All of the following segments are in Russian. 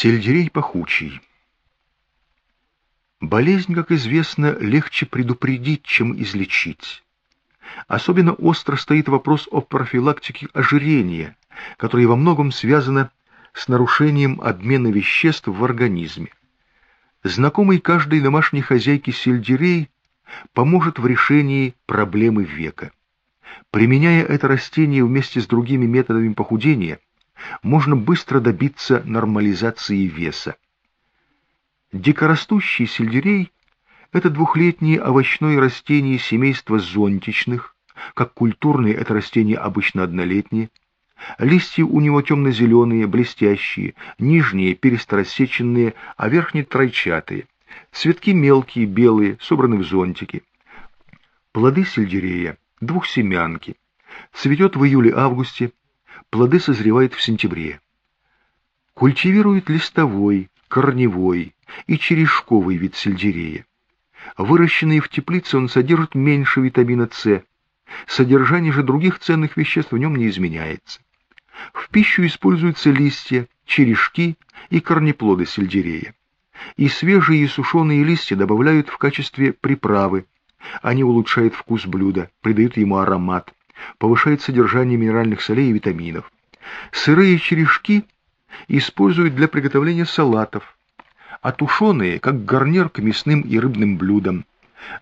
Сельдерей пахучий. Болезнь, как известно, легче предупредить, чем излечить. Особенно остро стоит вопрос о профилактике ожирения, которое во многом связано с нарушением обмена веществ в организме. Знакомый каждой домашней хозяйке сельдерей поможет в решении проблемы века. Применяя это растение вместе с другими методами похудения, можно быстро добиться нормализации веса. Дикорастущий сельдерей – это двухлетнее овощное растение семейства зонтичных, как культурные это растение обычно однолетние. Листья у него темно-зеленые, блестящие, нижние пересторассеченные, а верхние тройчатые. Цветки мелкие, белые, собраны в зонтики. Плоды сельдерея – двухсемянки. Цветет в июле-августе, плоды созревают в сентябре. Культивируют листовой, корневой и черешковый вид сельдерея. Выращенный в теплице он содержит меньше витамина С. Содержание же других ценных веществ в нем не изменяется. В пищу используются листья, черешки и корнеплоды сельдерея. И свежие и сушеные листья добавляют в качестве приправы. Они улучшают вкус блюда, придают ему аромат, повышают содержание минеральных солей и витаминов. Сырые черешки используют для приготовления салатов, а тушеные – как гарнир к мясным и рыбным блюдам.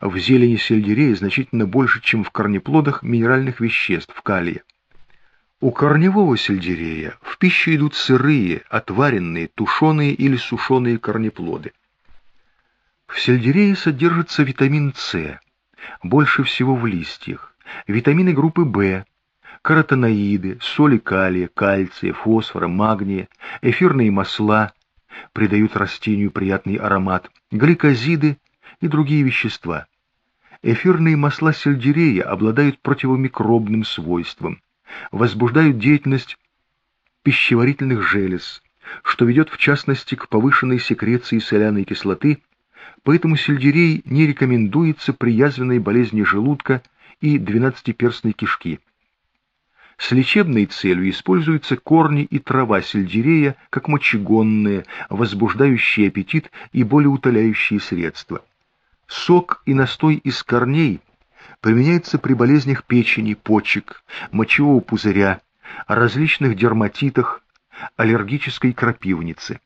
В зелени сельдерея значительно больше, чем в корнеплодах минеральных веществ, калия. У корневого сельдерея в пищу идут сырые, отваренные, тушеные или сушеные корнеплоды. В сельдерее содержится витамин С, больше всего в листьях, витамины группы В, каротиноиды, соли калия, кальция, фосфора, магния, эфирные масла придают растению приятный аромат, гликозиды и другие вещества. Эфирные масла сельдерея обладают противомикробным свойством, возбуждают деятельность пищеварительных желез, что ведет в частности к повышенной секреции соляной кислоты, поэтому сельдерей не рекомендуется при язвенной болезни желудка и двенадцатиперстной кишки. С лечебной целью используются корни и трава сельдерея как мочегонные, возбуждающие аппетит и болеутоляющие средства. Сок и настой из корней применяется при болезнях печени, почек, мочевого пузыря, различных дерматитах, аллергической крапивницы.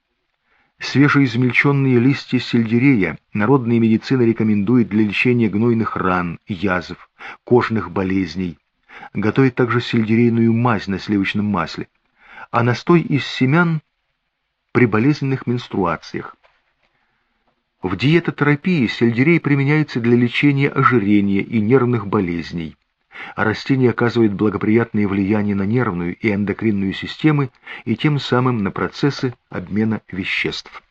Свежеизмельченные листья сельдерея народная медицина рекомендует для лечения гнойных ран, язв, кожных болезней. Готовит также сельдерейную мазь на сливочном масле, а настой из семян при болезненных менструациях. В диетотерапии сельдерей применяется для лечения ожирения и нервных болезней. Растение оказывает благоприятное влияние на нервную и эндокринную системы и тем самым на процессы обмена веществ.